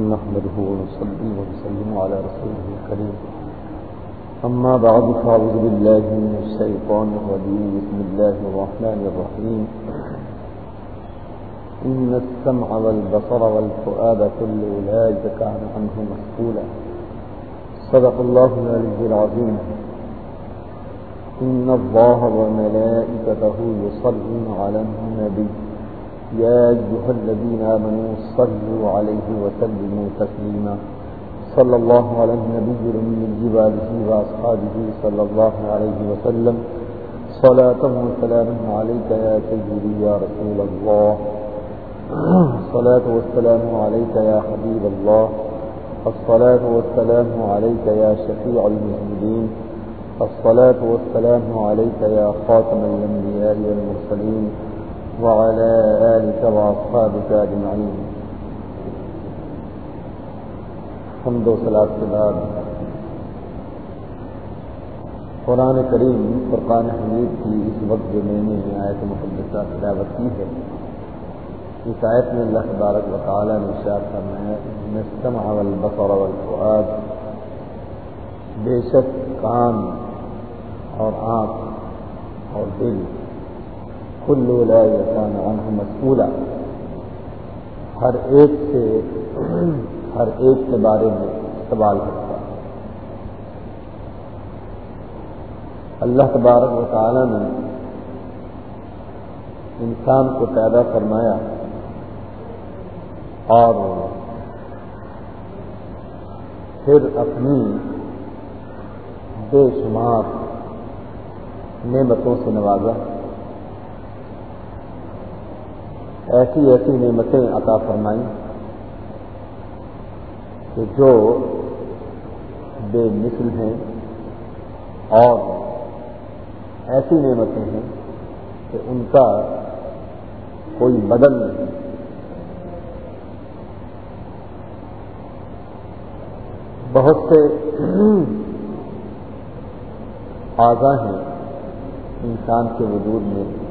نحمده ونصلي ونسلم على رسوله الكريم. أما بعد، فأعوذ بالله من الشيطان الرجيم. بسم الله الرحمن الرحيم. إن السمع والبصر والفؤاد كل أولئك كان عنه مسؤولا. صدق الله العلي العظيم. إن الله وملائكته يصلون على النبي. يا أيها الذين آمنوا صلوا عليه وسلموا تسليما. صلى الله على النبي من جباله وأصحابه صلى الله عليه وسلم. صلاة وسلام عليك يا سيدي يا رسول الله. الصلاة والسلام عليك يا حبيب الله. الصلاة والسلام عليك يا شفيع المسلمين. الصلاة والسلام عليك يا خاتم الأنبياء والمرسلين. وعلى آلك وأصحابك أجمعين. حمد و صلاة کے قرآن کریم فرقان حمید کی اس وقت جو میں نے آیت مقدسہ تلاوت کی ہے، اس آیت میں اللہ تبارک و تعالیٰ نے اشار فرمایا السمع والبصر والفؤاد. بے شک کان اور آنکھ اور دل کلو لا یسان عنہ مسئولہ۔ ہر ایک سے ہر ایک کے بارے میں سوال کرتا ہے اللہ تبارک و تعالی نے انسان کو پیدا فرمایا اور پھر اپنی بے شمار نعمتوں سے نوازا۔ ایسی ایسی نعمتیں عطا فرمائیں کہ جو بے مثل ہیں اور ایسی نعمتیں ہیں کہ ان کا کوئی بدل نہیں۔ بہت سے اعضا ہیں انسان کے وجود میں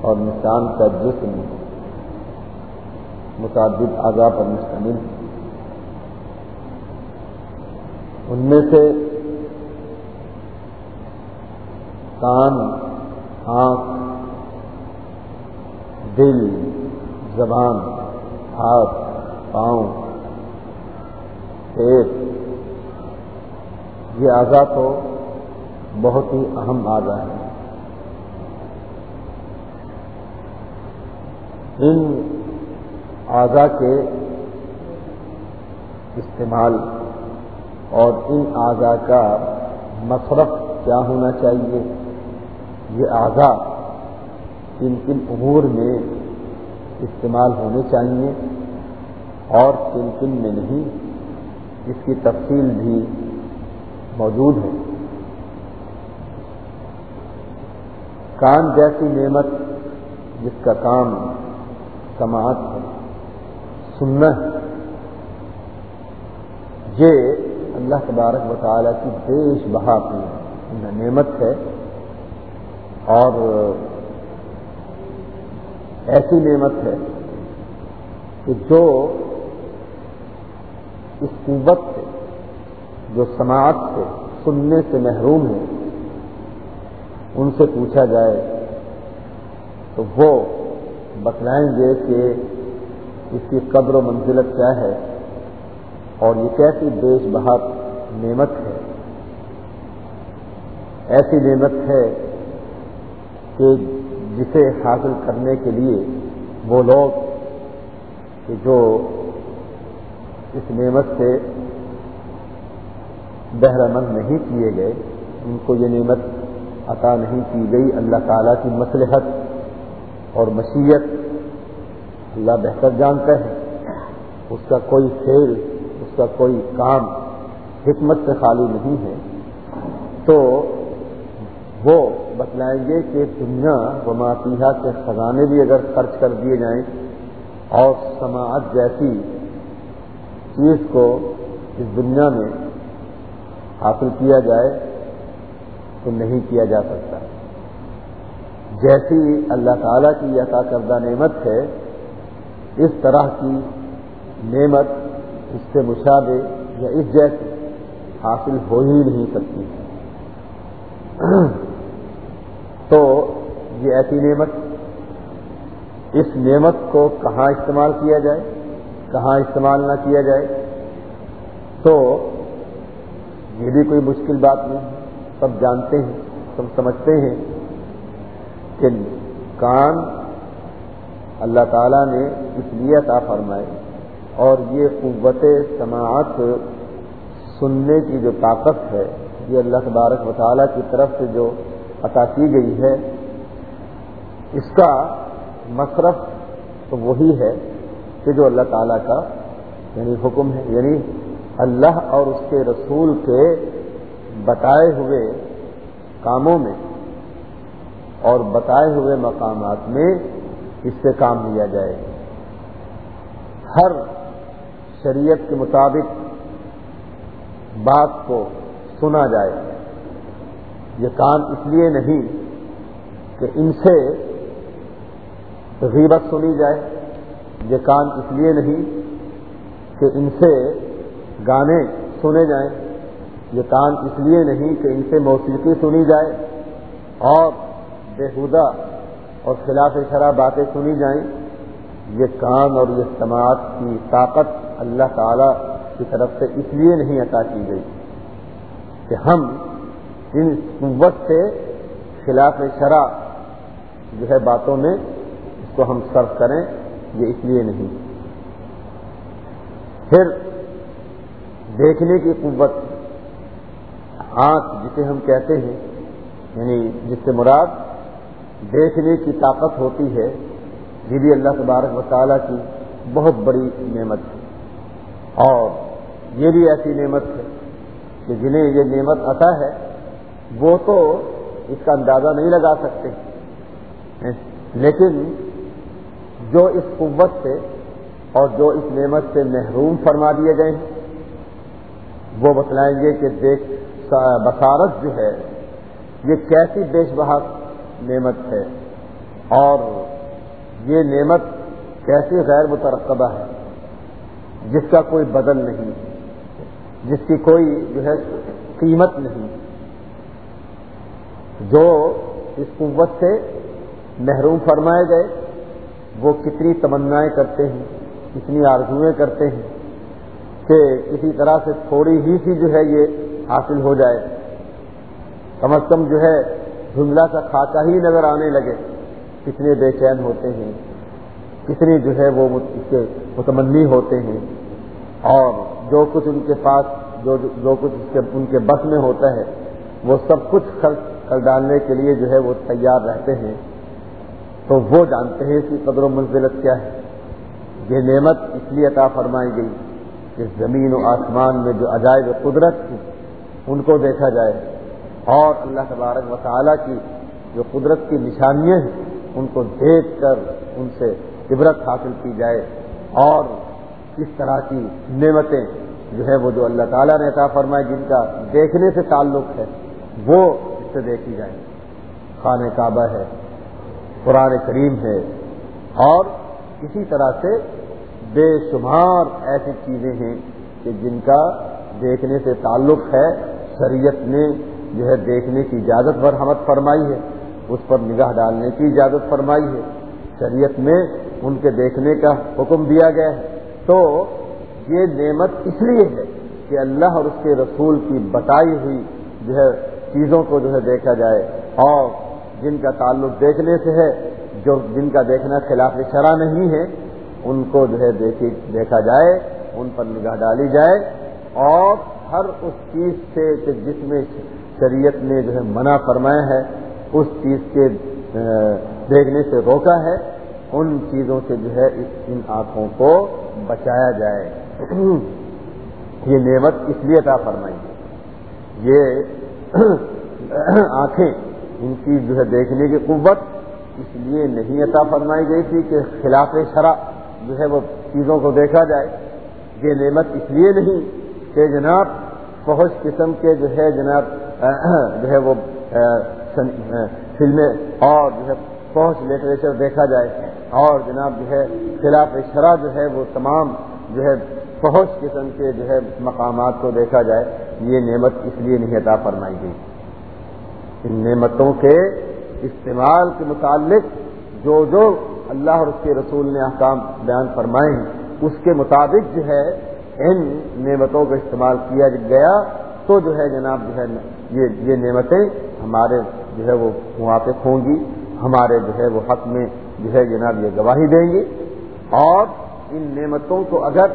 اور انسان کا جسم متعدد اعضاء پر مشتمل ان میں سے کان، آنکھ، دل، زبان، ہاتھ، پاؤں، پیٹ، یہ اعضا تو بہت ہی اہم اعضا ہے ان اعضا کے استعمال اور ان اعضا کا مصرف کیا ہونا چاہیے؟ یہ اعضا کن کن امور میں استعمال ہونے چاہیے اور کن کن میں نہیں؟ اس کی تفصیل بھی موجود ہے۔ کان جیسی نعمت جس کا کام سماعت ہے، سننا ہے۔ یہ اللہ تبارک و تعالیٰ کی بیش بہا کی نعمت ہے۔ اور ایسی نعمت ہے کہ جو اس قوت سے، جو سماعت سے، سننے سے محروم ہے، ان سے پوچھا جائے تو وہ بتلائیں گے کہ اس کی قدر و منزلت کیا ہے اور یہ کیسی بیش بہت نعمت ہے۔ ایسی نعمت ہے کہ جسے حاصل کرنے کے لیے وہ لوگ کہ جو اس نعمت سے بہرہ مند نہیں کیے گئے، ان کو یہ نعمت عطا نہیں کی گئی۔ اللہ تعالیٰ کی مصلحت اور مشیت اللہ بہتر جانتا ہے۔ اس کا کوئی کھیل، اس کا کوئی کام حکمت سے خالی نہیں ہے۔ تو وہ بتلائیں گے کہ دنیا و ماتیہ کے خزانے بھی اگر خرچ کر دیے جائیں اور سماعت جیسی چیز کو اس دنیا میں حاصل کیا جائے تو نہیں کیا جا سکتا۔ جیسی اللہ تعالیٰ کی عطا کردہ نعمت ہے، اس طرح کی نعمت اس سے مشابہ یا اس جیسے حاصل ہو ہی نہیں سکتی۔ تو یہ ایسی نعمت، اس نعمت کو کہاں استعمال کیا جائے، کہاں استعمال نہ کیا جائے، تو یہ بھی کوئی مشکل بات نہیں۔ سب جانتے ہیں، سب سمجھتے ہیں۔ کہ کان اللہ تعالیٰ نے اس لیے عطا فرمائے اور یہ قوت سماعت سننے کی جو طاقت ہے، یہ اللہ تبارک و تعالیٰ کی طرف سے جو عطا کی گئی ہے، اس کا مصرف تو وہی ہے کہ جو اللہ تعالیٰ کا یعنی حکم ہے یعنی اللہ اور اس کے رسول کے بتائے ہوئے کاموں میں اور بتائے ہوئے مقامات میں اس سے کام لیا جائے۔ ہر شریعت کے مطابق بات کو سنا جائے۔ یہ کام اس لیے نہیں کہ ان سے غیبت سنی جائے۔ یہ کام اس لیے نہیں کہ ان سے گانے سنے جائیں۔ یہ کام اس لیے نہیں کہ ان سے موسیقی سنی جائے اور بےحدہ اور خلاف شرح باتیں سنی جائیں، یہ کام اور یہ سماعت کی طاقت اللہ تعالی کی طرف سے اس لیے نہیں عطا کی گئی کہ ہم ان قوت سے خلاف شرح جو ہے باتوں میں اس کو ہم صرف کریں، یہ اس لیے نہیں۔ پھر دیکھنے کی قوت، آنکھ جسے ہم کہتے ہیں یعنی جس سے مراد دیکھنے کی طاقت ہوتی ہے، یہ بھی اللہ تبارک و تعالیٰ کی بہت بڑی نعمت ہے۔ اور یہ بھی ایسی نعمت ہے کہ جنہیں یہ نعمت آتا ہے، وہ تو اس کا اندازہ نہیں لگا سکتے۔ لیکن جو اس قوت سے اور جو اس نعمت سے محروم فرما دیے گئے ہیں، وہ بتلائیں گے کہ دیکھ، بصارت جو ہے، یہ کیسی بیش بہت نعمت ہے۔ اور یہ نعمت کیسی غیر مترقبہ ہے؟ جس کا کوئی بدل نہیں، جس کی کوئی جو ہے قیمت نہیں، جو اس قوت سے محروم فرمائے گئے، وہ کتنی تمنائیں کرتے ہیں، کتنی آرزویں کرتے ہیں کہ کسی طرح سے تھوڑی ہی سی جو ہے یہ حاصل ہو جائے۔ کم از کم جو ہے دھندلا سا خاکہ ہی نظر آنے لگے کتنے بے چین ہوتے ہیں، کتنی جو ہے وہ اس کے متمنی ہوتے ہیں۔ اور جو کچھ ان کے پاس جو جو کچھ اس کے ان کے بس میں ہوتا ہے، وہ سب کچھ خرچ کر ڈالنے کے لیے جو ہے وہ تیار رہتے ہیں۔ تو وہ جانتے ہیں اس کی قدر و منزلت کیا ہے۔ یہ نعمت اس لیے عطا فرمائی گئی کہ زمین و آسمان میں جو عجائب قدرت تھی ان کو دیکھا جائے۔ اور اللہ تبارک و تعالیٰ کی جو قدرت کی نشانیاں ہیں، ان کو دیکھ کر ان سے عبرت حاصل کی جائے اور اس طرح کی نعمتیں جو ہے وہ جو اللہ تعالیٰ نے عطا فرمائے جن کا دیکھنے سے تعلق ہے، وہ اس سے دیکھی جائے خانہ کعبہ ہے، قرآن کریم ہے اور اسی طرح سے بے شمار ایسی چیزیں ہیں کہ جن کا دیکھنے سے تعلق ہے، شریعت نے جو ہے دیکھنے کی اجازت برہمت فرمائی ہے، اس پر نگاہ ڈالنے کی اجازت فرمائی ہے۔ شریعت میں ان کے دیکھنے کا حکم دیا گیا ہے۔ تو یہ نعمت اس لیے ہے کہ اللہ اور اس کے رسول کی بتائی ہوئی جو ہے چیزوں کو جو ہے دیکھا جائے۔ اور جن کا تعلق دیکھنے سے ہے، جو جن کا دیکھنا خلاف شرح نہیں ہے، ان کو جو ہے دیکھی، دیکھا جائے، ان پر نگاہ ڈالی جائے۔ اور ہر اس چیز سے کہ جس میں شریعت نے جو ہے منع فرمایا ہے، اس چیز کے دیکھنے سے روکا ہے، ان چیزوں سے جو ہے ان آنکھوں کو بچایا جائے۔ یہ نعمت اس لیے عطا فرمائی یہ آنکھیں ان کی جو ہے دیکھنے کی قوت اس لیے نہیں عطا فرمائی گئی تھی کہ خلاف شرح جو ہے وہ چیزوں کو دیکھا جائے۔ یہ نعمت اس لیے نہیں کہ جناب بہت قسم کے جو ہے جناب جو ہے وہ فلمیں اور جو ہے بہت لٹریچر دیکھا جائے اور جناب جو ہے خلاف شرح جو ہے وہ تمام جو ہے فوج قسم کے جو ہے مقامات کو دیکھا جائے، یہ نعمت اس لیے نہیں عطا فرمائی گئی۔ ان نعمتوں کے استعمال کے متعلق جو جو اللہ اور اس کے رسول نے احکام بیان فرمائے ہیں، اس کے مطابق جو ہے ان نعمتوں کا استعمال کیا گیا۔ تو جو ہے جناب جو ہے یہ یہ نعمتیں ہمارے جو ہے وہ موافق ہوں گی، ہمارے جو ہے وہ حق میں جو ہے جناب یہ گواہی دیں گی۔ اور ان نعمتوں کو اگر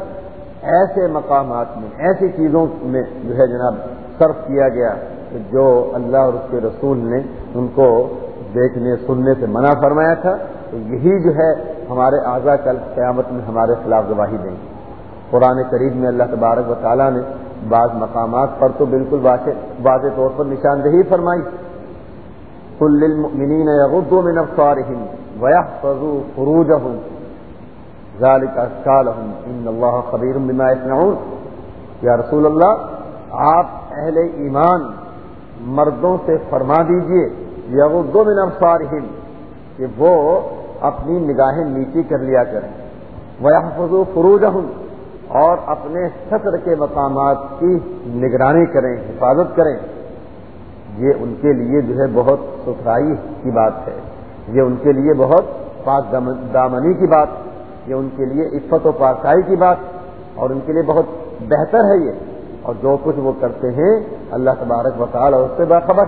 ایسے مقامات میں، ایسی چیزوں میں جو ہے جناب صرف کیا گیا جو اللہ اور اس کے رسول نے ان کو دیکھنے، سننے سے منع فرمایا تھا، تو یہی جو ہے ہمارے اعضا کل قیامت میں ہمارے خلاف گواہی دیں گے۔ قرآن قریب میں اللہ تبارک و تعالیٰ نے بعض مقامات پر تو بالکل واضح طور پر نشاندہی فرمائی۔ کل المؤمنین یغضوا من ابصارهم ويحفظوا فروجهم ذلك اسكالهم ان الله خبير بما يصنعون۔ یا رسول اللہ آپ اہل ایمان مردوں سے فرما دیجیے یغضوا من ابصارهم کہ وہ اپنی نگاہیں نیچی کر لیا کریں۔ ويحفظوا فروجهم اور اپنے سطر کے مقامات کی نگرانی کریں، حفاظت کریں۔ یہ ان کے لیے جو ہے بہت ستھرائی کی بات ہے۔ یہ ان کے لیے بہت پاک دامنی کی بات۔ یہ ان کے لیے عفت و پاسائی کی بات۔ اور ان کے لیے بہت بہتر ہے یہ۔ اور جو کچھ وہ کرتے ہیں، اللہ تبارک وکال اور اس سے باخبر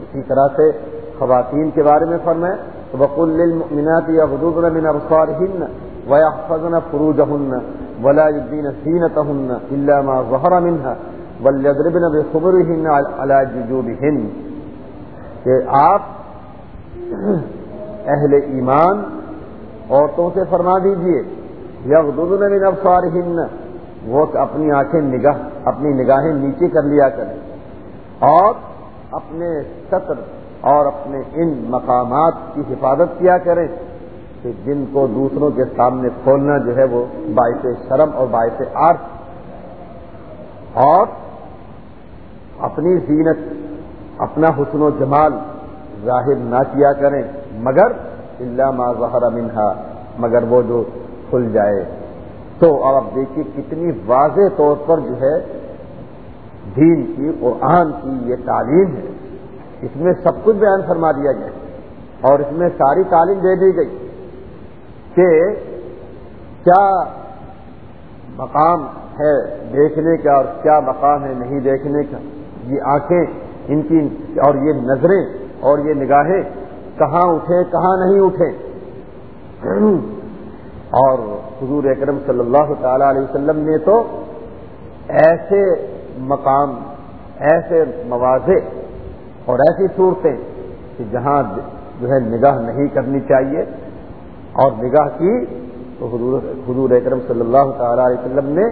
اسی طرح سے خواتین کے بارے میں فرمائے تو بک المنات یا حدود من ابسوار ہن ویا ولا الدین سینت ہن علامہ ظہر منہ ولدربن بخبر ہند الجوب ہند کہ آپ اہل ایمان عورتوں سے فرما دیجیے یغدن من افسار ہند وہ اپنی آنکھیں نگاہ، اپنی نگاہیں نیچے کر لیا کریں۔ اور اپنے سطر اور اپنے ان مقامات کی حفاظت کیا کریں۔ کہ جن کو دوسروں کے سامنے کھولنا جو ہے وہ باعث شرم اور باعث آرٹ اور اپنی زینت، اپنا حسن و جمال ظاہر نہ کیا کریں، مگر اللہ ما ظہر منہا، مگر وہ جو کھل جائے۔ تو اب آپ دیکھیے کتنی واضح طور پر جو ہے دین کی، قرآن کی یہ تعلیم ہے۔ اس میں سب کچھ بیان فرما دیا گیا اور اس میں ساری تعلیم دے دی گئی۔ کہ کیا مقام ہے دیکھنے کا اور کیا مقام ہے نہیں دیکھنے کا؟ یہ آنکھیں، ان کی اور یہ نظریں اور یہ نگاہیں کہاں اٹھے کہاں نہیں اٹھے اور حضور اکرم صلی اللہ تعالی علیہ وسلم نے تو ایسے مقام، ایسے مواضح اور ایسی صورتیں کہ جہاں جو ہے نگاہ نہیں کرنی چاہیے اور نگاہ کی تو حضور حضور اکرم صلی اللہ تعالی علیہ وسلم نے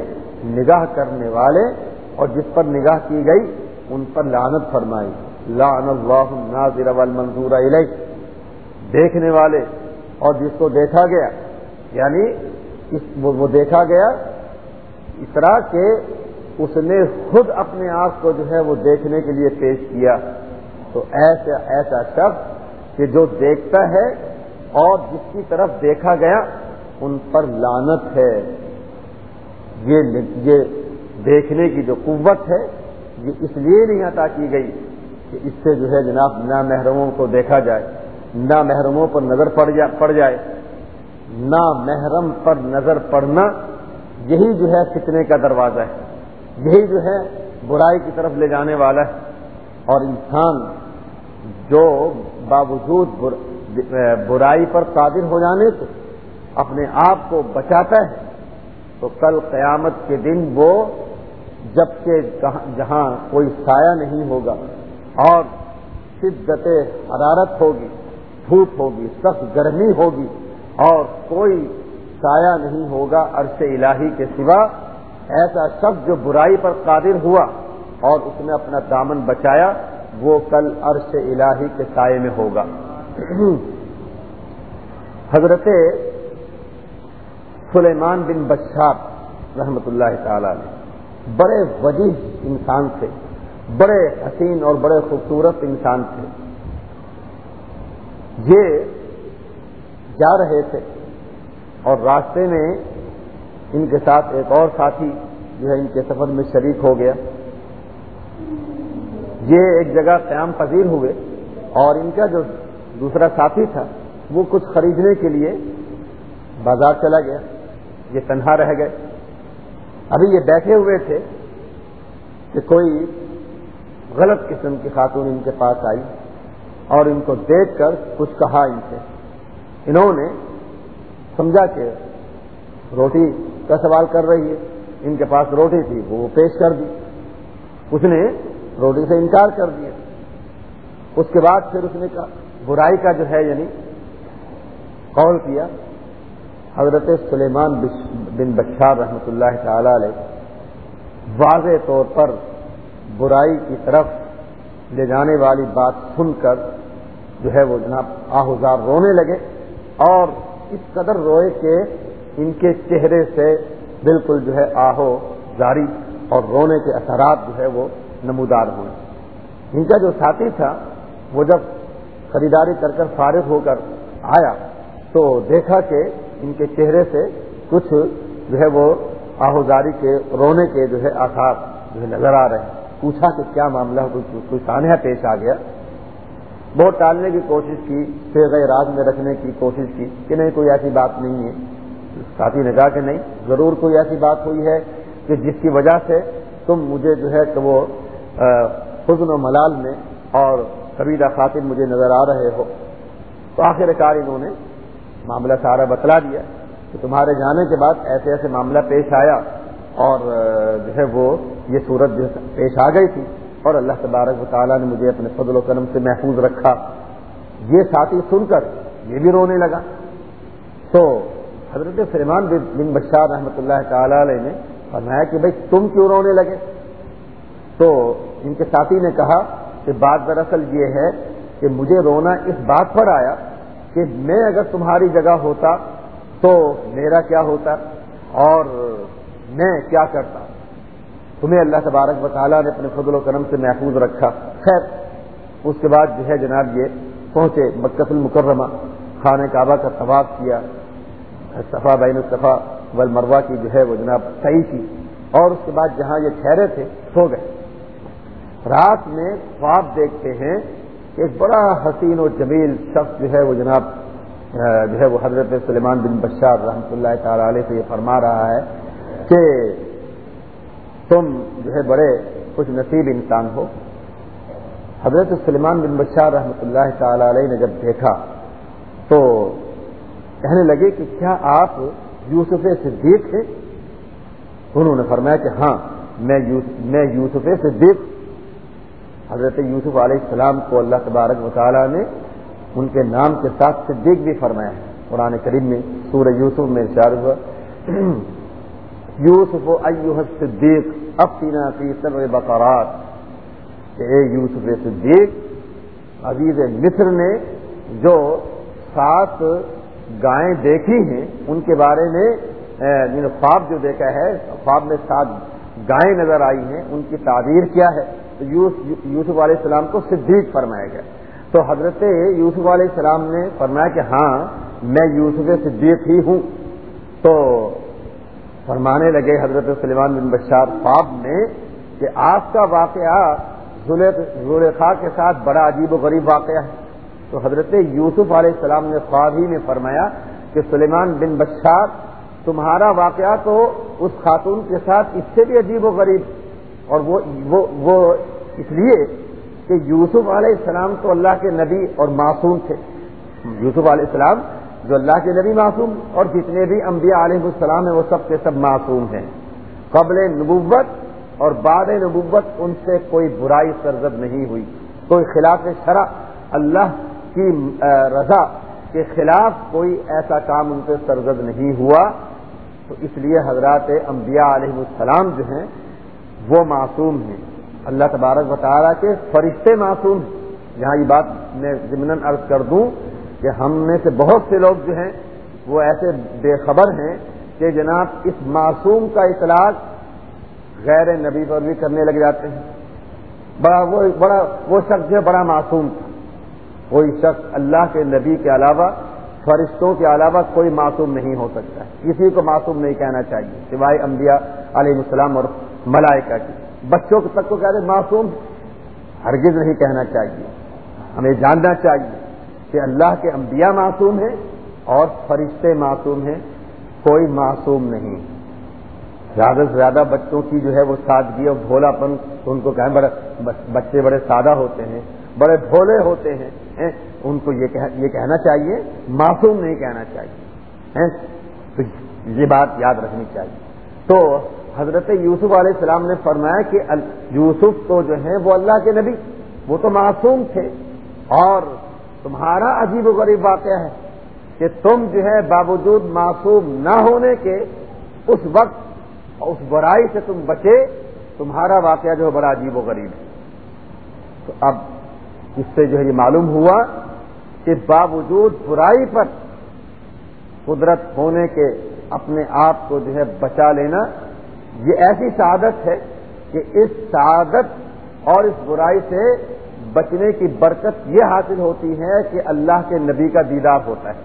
نگاہ کرنے والے اور جس پر نگاہ کی گئی ان پر لعنت فرمائی۔ لعن اللہ ناظر والمنظور الیہ دیکھنے والے اور جس کو دیکھا گیا یعنی اس وہ دیکھا گیا اس طرح کہ اس نے خود اپنے آپ کو جو ہے وہ دیکھنے کے لیے پیش کیا۔ تو ایسا ایسا شخص کہ جو دیکھتا ہے اور جس کی طرف دیکھا گیا، ان پر لانت ہے۔ یہ دیکھنے کی جو قوت ہے، یہ اس لیے نہیں عطا کی گئی کہ اس سے جو ہے جناب نہ محرموں کو دیکھا جائے نہ محرموں پر نظر پڑ جائے پڑ جائے۔ نہ محرم پر نظر پڑنا یہی جو ہے فتنے کا دروازہ ہے۔ یہی جو ہے برائی کی طرف لے جانے والا ہے۔ اور انسان جو باوجود برائی پر قادر ہو جانے سے اپنے آپ کو بچاتا ہے، تو کل قیامت کے دن وہ جبکہ جہاں کوئی سایہ نہیں ہوگا اور شدت حرارت ہوگی، دھوپ ہوگی، سخت گرمی ہوگی اور کوئی سایہ نہیں ہوگا عرش الہی کے سوا، ایسا شخص جو برائی پر قادر ہوا اور اس نے اپنا دامن بچایا، وہ کل عرش الہی کے سائے میں ہوگا۔ حضرت سلیمان بن بشار رحمت اللہ تعالی نے بڑے وجیح انسان تھے، بڑے حسین اور بڑے خوبصورت انسان تھے۔ یہ جا رہے تھے اور راستے میں ان کے ساتھ ایک اور ساتھی جو ہے ان کے سفر میں شریک ہو گیا۔ یہ ایک جگہ قیام پذیر ہوئے اور ان کا جو دوسرا ساتھی تھا، وہ کچھ خریدنے کے لیے بازار چلا گیا، یہ تنہا رہ گئے۔ ابھی یہ بیٹھے ہوئے تھے کہ کوئی غلط قسم کی خاتون ان کے پاس آئی اور ان کو دیکھ کر کچھ کہا ان سے۔ انہوں نے سمجھا کہ روٹی کا سوال کر رہی ہے، ان کے پاس روٹی تھی، وہ پیش کر دی۔ اس نے روٹی سے انکار کر دیا۔ اس کے بعد پھر اس نے کہا برائی کا جو ہے یعنی قول کیا، حضرت سلیمان بن بشار رحمۃ اللہ تعالی علیہ واضح طور پر برائی کی طرف لے جانے والی بات سن کر جو ہے وہ جناب آہوزار رونے لگے اور اس قدر روئے کہ ان کے چہرے سے بالکل جو ہے آہو جاری اور رونے کے اثرات جو ہے وہ نمودار ہوئے۔ ان کا جو ساتھی تھا وہ جب خریداری کر کر فارغ ہو کر آیا تو دیکھا کہ ان کے چہرے سے کچھ جو ہے وہ آہوزاری کے رونے کے جو ہے آثار جو ہے نظر آ رہے ہیں۔ پوچھا کہ کیا معاملہ کوئی سانحہ پیش آ گیا۔ بہت ٹالنے کی کوشش کی پھر راز میں رکھنے کی کوشش کی کہ نہیں، کوئی ایسی بات نہیں ہے۔ ساتھی نے کہا کہ نہیں، ضرور کوئی ایسی بات ہوئی ہے کہ جس کی وجہ سے تم مجھے جو ہے کہ وہ حزن و ملال میں اور قبیلہ خاطر مجھے نظر آ رہے ہو۔ تو آخر کار انہوں نے معاملہ سارا بتلا دیا کہ تمہارے جانے کے بعد ایسے ایسے معاملہ پیش آیا اور جو ہے وہ یہ صورت جو پیش آ گئی تھی اور اللہ تبارک و تعالیٰ نے مجھے اپنے فضل و کرم سے محفوظ رکھا۔ یہ ساتھی سن کر یہ بھی رونے لگا۔ تو حضرت سلیمان بن بشار رحمۃ اللہ تعالی علیہ نے فرمایا کہ بھائی تم کیوں رونے لگے؟ تو ان کے ساتھی نے کہا کہ بات دراصل یہ ہے کہ مجھے رونا اس بات پر آیا کہ میں اگر تمہاری جگہ ہوتا تو میرا کیا ہوتا اور میں کیا کرتا؟ تمہیں اللہ تبارک و تعالیٰ نے اپنے فضل و کرم سے محفوظ رکھا۔ خیر، اس کے بعد جو ہے جناب یہ پہنچے مکت المکرمہ، خانہ کعبہ کا طواف کیا۔ صفا بین الصفا والمروا کی جو ہے وہ جناب صحیح تھی اور اس کے بعد جہاں یہ ٹھہرے تھے، سو گئے۔ رات میں خواب دیکھتے ہیں کہ ایک بڑا حسین و جمیل شخص جو ہے وہ جناب جو ہے وہ حضرت سلیمان بن بشار رحمۃ اللہ تعالی علیہ سے یہ فرما رہا ہے کہ تم جو ہے بڑے خوش نصیب انسان ہو۔ حضرت سلیمان بن بشار رحمۃ اللہ تعالی علیہ نے جب دیکھا تو کہنے لگے کہ کیا آپ یوسف صدیق تھے انہوں نے فرمایا کہ ہاں میں یوسف صدیق حضرت یوسف علیہ السلام کو اللہ تبارک مطالعہ نے ان کے نام کے ساتھ صدیق بھی فرمایا ہے۔ قرآن کریم میں، سورہ یوسف میں اشار ہوا۔ یوسف ایوہ صدیق اب فی سب بقرات۔ کہ اے یوسف صدیق، عزیز مصر نے جو سات گائیں دیکھی ہیں، ان کے بارے میں یعنی خواب جو دیکھا ہے، خواب میں سات گائیں نظر آئی ہیں، ان کی تعبیر کیا ہے؟ یوسف علیہ السلام کو صدیق فرمایا گیا۔ تو حضرت یوسف علیہ السلام نے فرمایا کہ ہاں میں یوسف صدیق ہی ہوں۔ تو فرمانے لگے حضرت سلیمان بن بشار خواب میں کہ آپ کا واقعہ زلیخا کے ساتھ بڑا عجیب و غریب واقعہ ہے۔ تو حضرت یوسف علیہ السلام نے خوابی میں فرمایا کہ سلیمان بن بشار، تمہارا واقعہ تو اس خاتون کے ساتھ اس سے بھی عجیب و غریب اور وہ وہ, وہ اس لیے کہ یوسف علیہ السلام تو اللہ کے نبی اور معصوم تھے۔ یوسف علیہ السلام جو اللہ کے نبی معصوم اور جتنے بھی انبیاء علیہ السلام ہیں وہ سب کے سب معصوم ہیں۔ قبل نبوت اور بعد نبوت ان سے کوئی برائی سرزد نہیں ہوئی۔ کوئی خلاف شرع اللہ کی رضا کے خلاف کوئی ایسا کام ان سے سرزد نہیں ہوا۔ تو اس لیے حضرات انبیاء علیہ السلام جو ہیں وہ معصوم ہیں۔ اللہ تبارک بطالہ کے فرشتے معصوم ہیں۔ یہاں یہ بات میں ضمن عرض کر دوں کہ ہم میں سے بہت سے لوگ جو ہیں، وہ ایسے بے خبر ہیں کہ جناب اس معصوم کا اطلاق غیر نبی پر بھی کرنے لگ جاتے ہیں۔ بڑا وہ بڑا وہ شخص جو بڑا معصوم تھا۔ کوئی شخص اللہ کے نبی کے علاوہ، فرشتوں کے علاوہ کوئی معصوم نہیں ہو سکتا۔ ہے کسی کو معصوم نہیں کہنا چاہیے، سوائے انبیاء علیہ السلام اور ملائکہ کی۔ بچوں تک کو کہتے معصوم ہرگز نہیں کہنا چاہیے۔ ہمیں جاننا چاہیے کہ اللہ کے انبیاء معصوم ہیں اور فرشتے معصوم ہیں۔ کوئی معصوم نہیں۔ زیادہ سے زیادہ بچوں کی جو ہے وہ سادگی اور بھولا پن ان کو کہیں بڑے بچے بڑے سادہ ہوتے ہیں، بڑے بھولے ہوتے ہیں۔ ان کو یہ یہ کہنا چاہیے، معصوم نہیں کہنا چاہیے۔ تو یہ بات یاد رکھنی چاہیے۔ تو حضرت یوسف علیہ السلام نے فرمایا کہ یوسف تو جو ہے وہ اللہ کے نبی، وہ تو معصوم تھے۔ اور تمہارا عجیب و غریب واقعہ ہے کہ تم جو ہے باوجود معصوم نہ ہونے کے اس وقت اس برائی سے تم بچے، تمہارا واقعہ جو ہے بڑا عجیب و غریب ہے۔ تو اب اس سے جو ہے یہ معلوم ہوا کہ باوجود برائی پر قدرت ہونے کے اپنے آپ کو جو ہے بچا لینا یہ ایسی سعادت ہے کہ اس سعادت اور اس برائی سے بچنے کی برکت یہ حاصل ہوتی ہے کہ اللہ کے نبی کا دیدار ہوتا ہے۔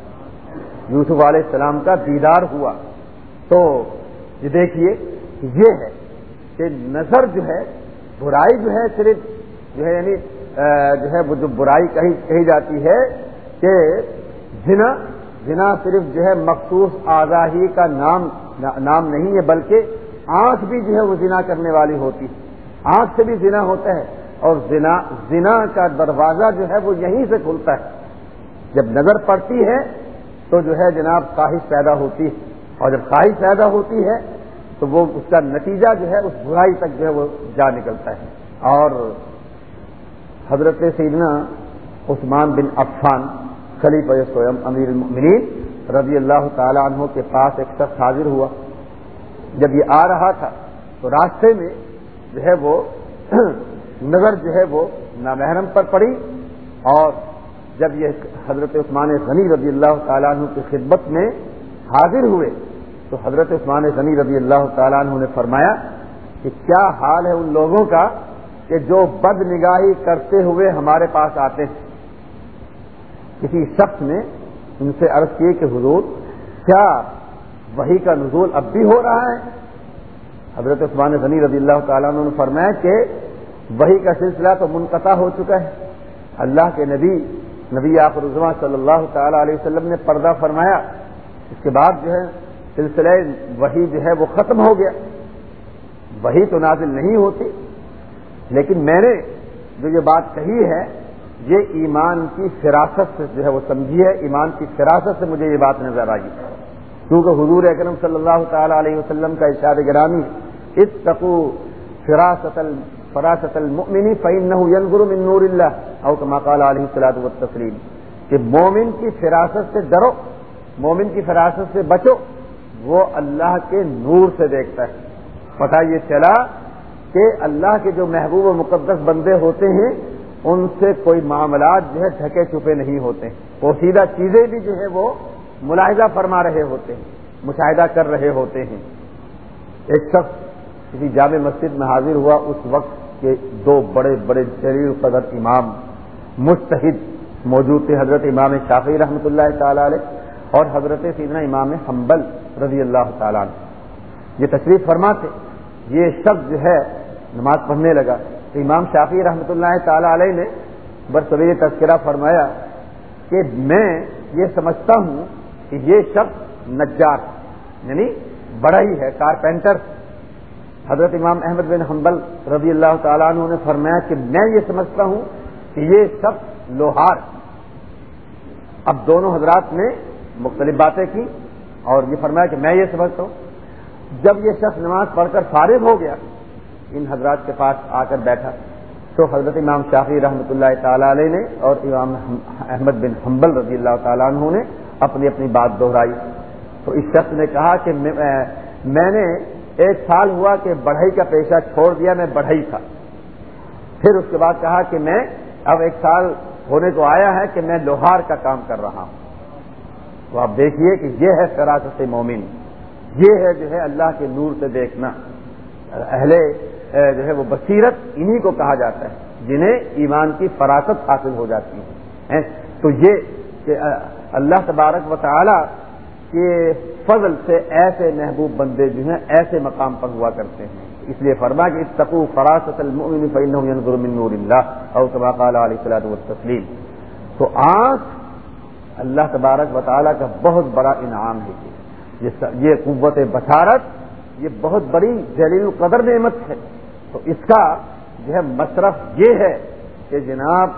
یوسف علیہ السلام کا دیدار ہوا۔ تو یہ دیکھیے یہ ہے کہ نظر جو ہے، برائی جو ہے صرف جو ہے یعنی جو ہے وہ جو برائی کہی کہی جاتی ہے کہ جنا جنا صرف جو ہے مخصوص آگاہی کا نام نام نہیں ہے بلکہ آنکھ بھی جو ہے وہ زنا کرنے والی ہوتی ہے۔ آنکھ سے بھی زنا ہوتا ہے اور زنا زنا کا دروازہ جو ہے وہ یہیں سے کھلتا ہے۔ جب نظر پڑتی ہے تو جو ہے جناب خواہش پیدا ہوتی ہے۔ اور جب خواہش پیدا ہوتی ہے تو وہ اس کا نتیجہ جو ہے اس برائی تک جو ہے وہ جا نکلتا ہے۔ اور حضرت سیدنا عثمان بن عفان خلیف سویم امیر المؤمنین رضی اللہ تعالی عنہ کے پاس ایک شخص حاضر ہوا۔ جب یہ آ رہا تھا، تو راستے میں جو ہے وہ نظر جو ہے وہ نامحرم پر پڑی اور جب یہ حضرت عثمان غنی رضی اللہ تعالیٰ عنہ کی خدمت میں حاضر ہوئے، تو حضرت عثمان غنی رضی اللہ تعالیٰ عنہ نے فرمایا کہ کیا حال ہے ان لوگوں کا کہ جو بد نگاہی کرتے ہوئے ہمارے پاس آتے ہیں؟ کسی شخص نے ان سے عرض کیے کہ حضور، کیا وہی کا نزول اب بھی ہو رہا ہے۔ حضرت عثمان غنی رضی اللہ تعالیٰ نے فرمایا کہ وہی کا سلسلہ تو منقطع ہو چکا ہے۔ اللہ کے نبی نبی آخر صلی اللہ تعالی علیہ وسلم نے پردہ فرمایا۔ اس کے بعد جو ہے سلسلہ وہی جو ہے وہ ختم ہو گیا۔ وہی تو نازل نہیں ہوتی۔ لیکن میں نے جو یہ بات کہی ہے، یہ ایمان کی فراست سے جو ہے وہ سمجھی ہے۔ ایمان کی فراست سے مجھے یہ بات نظر آئی۔ کیونکہ حضور اکرم صلی اللہ تعالی علیہ وسلم کا اشار گرامی اس تقو فراست فراست المنی فعین من نور اللہ، او قال علیہ السلاط و تسلیم کہ مومن کی فراست سے ڈرو، مومن کی فراست سے بچو، وہ اللہ کے نور سے دیکھتا ہے۔ پتہ یہ چلا کہ اللہ کے جو محبوب و مقدس بندے ہوتے ہیں، ان سے کوئی معاملات جو ہے ڈھکے چھپے نہیں ہوتے۔ وہ سیدھا چیزیں بھی جو ہے وہ ملاحظہ فرما رہے ہوتے ہیں، مشاہدہ کر رہے ہوتے ہیں۔ ایک شخص کسی جامع مسجد میں حاضر ہوا، اس وقت کے دو بڑے بڑے جلیل قدر امام مستحد موجود تھے، حضرت امام شافی رحمۃ اللہ تعالی علیہ اور حضرت سیدنا امام حنبل رضی اللہ تعالیٰ عنہ۔ یہ تشریف فرماتے، یہ شخص جو ہے، نماز پڑھنے لگا۔ تو امام شافی رحمۃ اللہ تعالی علیہ نے برسویر تذکرہ فرمایا کہ میں یہ سمجھتا ہوں کہ یہ شخص نجار یعنی بڑا ہی ہے، کارپینٹر حضرت امام احمد بن حنبل رضی اللہ تعالیٰ عنہ نے فرمایا کہ میں یہ سمجھتا ہوں کہ یہ شخص لوہار اب دونوں حضرات نے مختلف باتیں کی اور یہ فرمایا کہ میں یہ سمجھتا ہوں۔ جب یہ شخص نماز پڑھ کر فارغ ہو گیا، ان حضرات کے پاس آ کر بیٹھا۔ تو حضرت امام شافی رحمۃ اللہ تعالی علیہ نے اور امام احمد بن حنبل رضی اللہ تعالیٰ عنہ نے اپنی اپنی بات دہرائی۔ تو اس شخص نے کہا کہ میں نے ایک سال ہوا کہ بڑھئی کا پیشہ چھوڑ دیا، میں بڑھئی تھا۔ پھر اس کے بعد کہا کہ میں اب ایک سال ہونے کو آیا ہے کہ میں لوہار کا کام کر رہا ہوں۔ تو آپ دیکھیے کہ یہ ہے فراست مومن۔ یہ ہے جو ہے اللہ کے نور سے دیکھنا۔ اہل جو ہے وہ بصیرت انہی کو کہا جاتا ہے جنہیں ایمان کی فراست حاصل ہو جاتی ہے۔ تو یہ کہ اللہ تبارک و تعالی کے فضل سے ایسے محبوب بندے جو ہیں، ایسے مقام پر ہوا کرتے ہیں۔ اس لیے فرما کہ اتقو فراست المؤمن فإنه ينظر من نور اللہ او كما قال علیہ الصلوۃ والتسلیم۔ تو آنکھ اللہ تبارک و تعالی کا بہت بڑا انعام ہے۔ یہ قوت بشارت، یہ بہت بڑی جلیل قدر نعمت ہے۔ تو اس کا جو ہے مصرف یہ ہے کہ جناب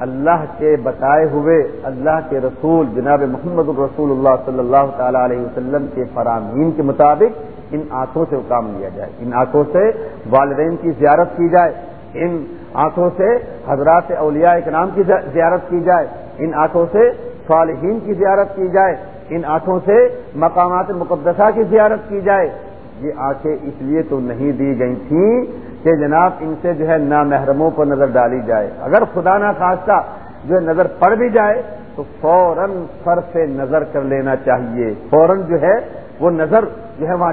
اللہ کے بتائے ہوئے اللہ کے رسول جناب محمد الرسول اللہ صلی اللہ تعالی علیہ وسلم کے فرامین کے مطابق ان آنکھوں سے کام لیا جائے۔ ان آنکھوں سے والدین کی زیارت کی جائے۔ ان آنکھوں سے حضرات اولیاء اکرام کی زیارت کی جائے۔ ان آنکھوں سے صالحین کی زیارت کی جائے۔ ان آنکھوں سے مقامات مقدسہ کی زیارت کی جائے۔ یہ آنکھیں اس لیے تو نہیں دی گئی تھیں کہ جناب ان سے جو ہے نامحرموں پر نظر ڈالی جائے۔ اگر خدا نہ خاصہ جو ہے نظر پڑ بھی جائے، تو فوراً سر سے نظر کر لینا چاہیے۔ فوراً جو ہے وہ نظر جو ہے وہاں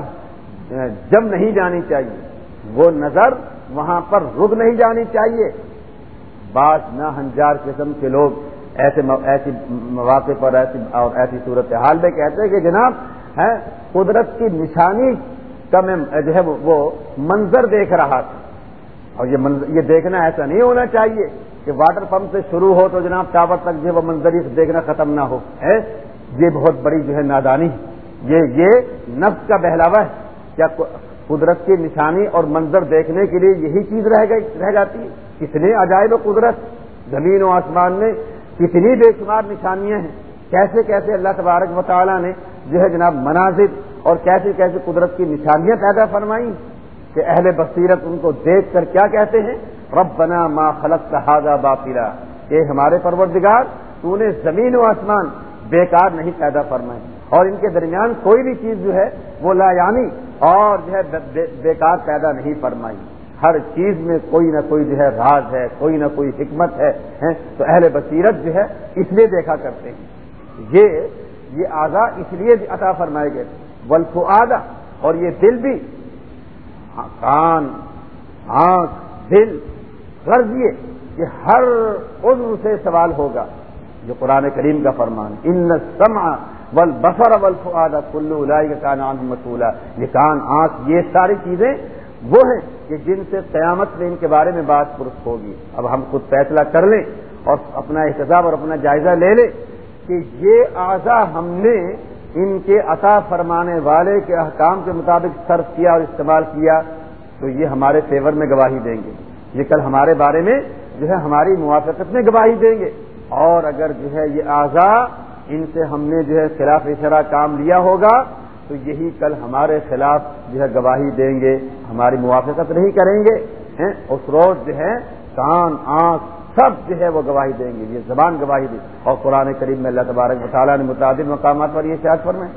جم نہیں جانی چاہیے۔ وہ نظر وہاں پر رک نہیں جانی چاہیے۔ بعض نہ ہنجار قسم کے لوگ ایسے ایسی مواقع پر، ایسی اور ایسی صورت حال میں کہتے ہیں کہ جناب ہے قدرت کی نشانی کا میں، جو ہے وہ منظر دیکھ رہا تھا۔ اور یہ منظر، یہ دیکھنا ایسا نہیں ہونا چاہیے کہ واٹر پمپ سے شروع ہو تو جناب ٹاور تک جو ہے وہ منظر دیکھنا ختم نہ ہو یہ بہت بڑی جو ہے نادانی یہ یہ نفس کا بہلاوا ہے۔ کیا قدرت کی نشانی اور منظر دیکھنے کے لیے یہی چیز رہ گئی، رہ جاتی ہے؟ کتنے عجائب و قدرت۔ زمین و آسمان میں کتنی بے شمار نشانیاں ہیں۔ کیسے کیسے اللہ تبارک و تعالیٰ نے جو ہے جناب مناظر اور کیسی کیسی قدرت کی نشانیاں پیدا فرمائی کہ اہل بصیرت ان کو دیکھ کر کیا کہتے ہیں؟ رب بنا ماں خلق تحاظہ باپیرا کہ ہمارے پروردگار، تو نے زمین و آسمان بیکار نہیں پیدا فرمائی اور ان کے درمیان کوئی بھی چیز جو ہے، وہ لا یعنی اور جو ہے بیکار پیدا نہیں فرمائی۔ ہر چیز میں کوئی نہ کوئی جو ہے، راز ہے، کوئی نہ کوئی حکمت ہے تو اہل بصیرت جو ہے، اس لیے دیکھا کرتے ہیں۔ یہ یہ آزاد اس لیے عطا فرمائے گئے۔ ولف آدھا اور یہ دل بھی ہاں، کان، آنکھ، دل، غرض یہ کہ ہر عضو سے سوال ہوگا، جو قرآن کریم کا فرمان، ان سما ول بفر ولف آدھا کلو الائی کا کان آنکھ مسولہ یہ کان، آنکھ، یہ ساری چیزیں وہ ہیں کہ جن سے قیامت میں ان کے بارے میں بات پرست ہوگی۔ اب ہم خود فیصلہ کر لیں اور اپنا احتساب اور اپنا جائزہ لے لیں کہ یہ اعضا ہم نے ان کے عطا فرمانے والے کے احکام کے مطابق صرف کیا اور استعمال کیا، تو یہ ہمارے فیور میں گواہی دیں گے۔ یہ کل ہمارے بارے میں جو ہے ہماری موافقت میں گواہی دیں گے۔ اور اگر جو ہے یہ اعضا ان سے ہم نے جو ہے خلاف اشرا کام لیا ہوگا، تو یہی کل ہمارے خلاف جو ہے گواہی دیں گے۔ ہماری موافقت نہیں کریں گے اس روز جو ہے کان، آنکھ سب جو ہے وہ گواہی دیں گے، یہ زبان گواہی دے اور قرآن کریم میں اللہ تبارک مطالعہ نے متعدد مقامات پر یہ شاید فرمائے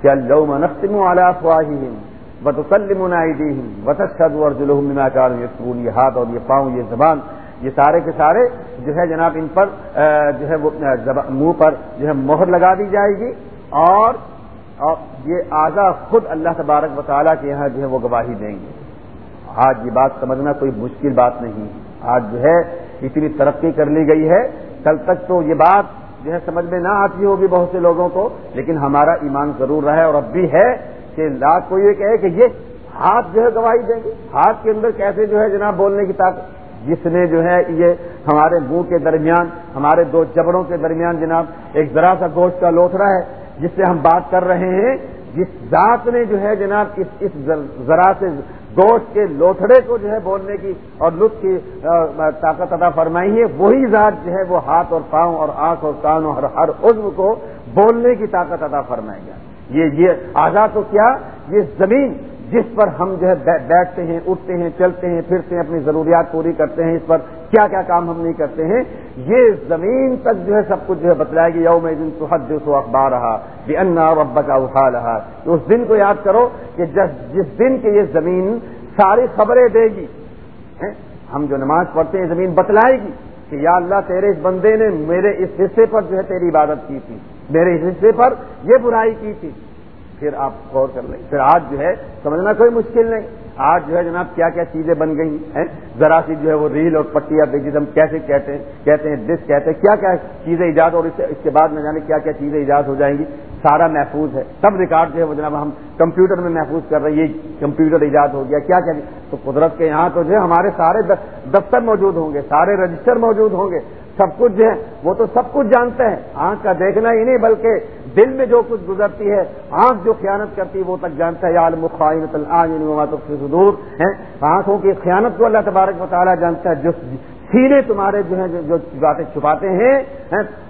کیا لو منسم والا خواہی بتسلم وتشد اور جلوم یہ سکون یہ ہاتھ اور یہ پاؤں، یہ زبان، یہ سارے کے سارے جو ہے جناب ان پر جو ہے وہ منہ پر جو ہے مہر لگا دی جائے گی۔ اور یہ آزا خود اللہ تبارک مطالعہ کے یہاں جو ہے وہ گواہی دیں گے۔ آج یہ بات سمجھنا کوئی مشکل بات نہیں۔ آج جو ہے اتنی ترقی کر لی گئی ہے، کل تک تو یہ بات جو ہے سمجھ میں نہ آتی ہوگی بہت سے لوگوں کو، لیکن ہمارا ایمان ضرور رہا ہے اور اب بھی ہے کہ رات کو یہ کہے کہ یہ ہاتھ جو ہے گواہی دیں گے۔ ہاتھ کے اندر کیسے جو ہے جناب بولنے کی طاقت؟ جس نے جو ہے یہ ہمارے منہ کے درمیان، ہمارے دو جبڑوں کے درمیان جناب ایک ذرا سا گوشت کا لوتھڑا ہے، جس سے ہم بات کر رہے ہیں، جس ذات نے جو ہے جناب اس اس ذرا سے گوشت کے لوتھڑے کو جو ہے بولنے کی اور لطف کی طاقت ادا فرمائی ہے، وہی ذات جو ہے وہ ہاتھ اور پاؤں اور آنکھ اور کان اور ہر عزم کو بولنے کی طاقت ادا فرمائے گا یہ یہ آزاد تو کیا، یہ زمین جس پر ہم جو ہے بیٹھتے ہیں، اٹھتے ہیں، چلتے ہیں، پھرتے ہیں، اپنی ضروریات پوری کرتے ہیں، اس پر کیا کیا کام ہم نہیں کرتے ہیں، یہ زمین تک جو ہے سب کچھ جو ہے بتلائے گی، یوم دن تو حد سو اخبار رہا یہ انا رب کا رہا اس دن کو یاد کرو کہ جس دن کے یہ زمین ساری خبریں دے گی ہم جو نماز پڑھتے ہیں، زمین بتلائے گی کہ یا اللہ تیرے اس بندے نے میرے اس حصے پر جو ہے تیری عبادت کی تھی، میرے اس حصے پر یہ برائی کی تھی۔ پھر آپ غور کر لیں۔ پھر آج جو ہے سمجھنا کوئی مشکل نہیں۔ آج جو ہے جناب کیا کیا چیزیں بن گئی ہیں؟ ذرا سی جو ہے وہ ریل اور پٹی آپ دیکھیے، ہم کیسے کہتے ہیں کہتے ہیں، ڈس کہتے ہیں، کیا کیا چیزیں ایجاد اور اس کے بعد نہ جانے کیا کیا چیزیں ایجاد ہو جائیں گی۔ سارا محفوظ ہے۔ سب ریکارڈ جو ہے وہ جناب ہم کمپیوٹر میں محفوظ کر رہے ہیں۔ یہ کمپیوٹر ایجاد ہو گیا۔ کیا کیا تو قدرت کے یہاں تو جو ہے ہمارے سارے دفتر موجود ہوں گے، سارے رجسٹر موجود ہوں گے۔ سب کچھ جو ہے وہ تو سب کچھ جانتے ہیں۔ آنکھ کا دیکھنا ہی نہیں، بلکہ دل میں جو کچھ گزرتی ہے، آنکھ جو خیانت کرتی ہے، وہ تک جانتا ہے۔ عالم دور ہے آنکھوں کی خیانت کو اللہ تبارک مطالعہ جانتا ہے جو سینے تمہارے جو ہیں جو باتیں چھپاتے ہیں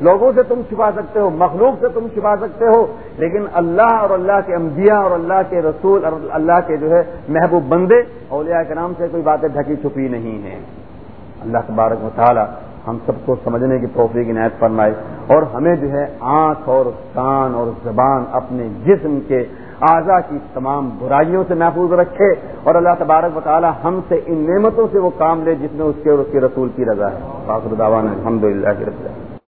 لوگوں سے تم چھپا سکتے ہو، مخلوق سے تم چھپا سکتے ہو، لیکن اللہ اور اللہ کے انبیاء اور اللہ کے رسول اور اللہ کے جو ہے محبوب بندے، اولیاء کے نام سے کوئی باتیں ڈھکی چھپی نہیں ہیں۔ اللہ تبارک مطالعہ ہم سب کو سمجھنے کی توفیق عنایت فرمائے اور ہمیں جو ہے آنکھ اور کان اور زبان اپنے جسم کے اعضا کی تمام برائیوں سے محفوظ رکھے اور اللہ تبارک و تعالی ہم سے ان نعمتوں سے وہ کام لے جس میں اس کے اور اس کے رسول کی رضا ہے۔ الحمد للہ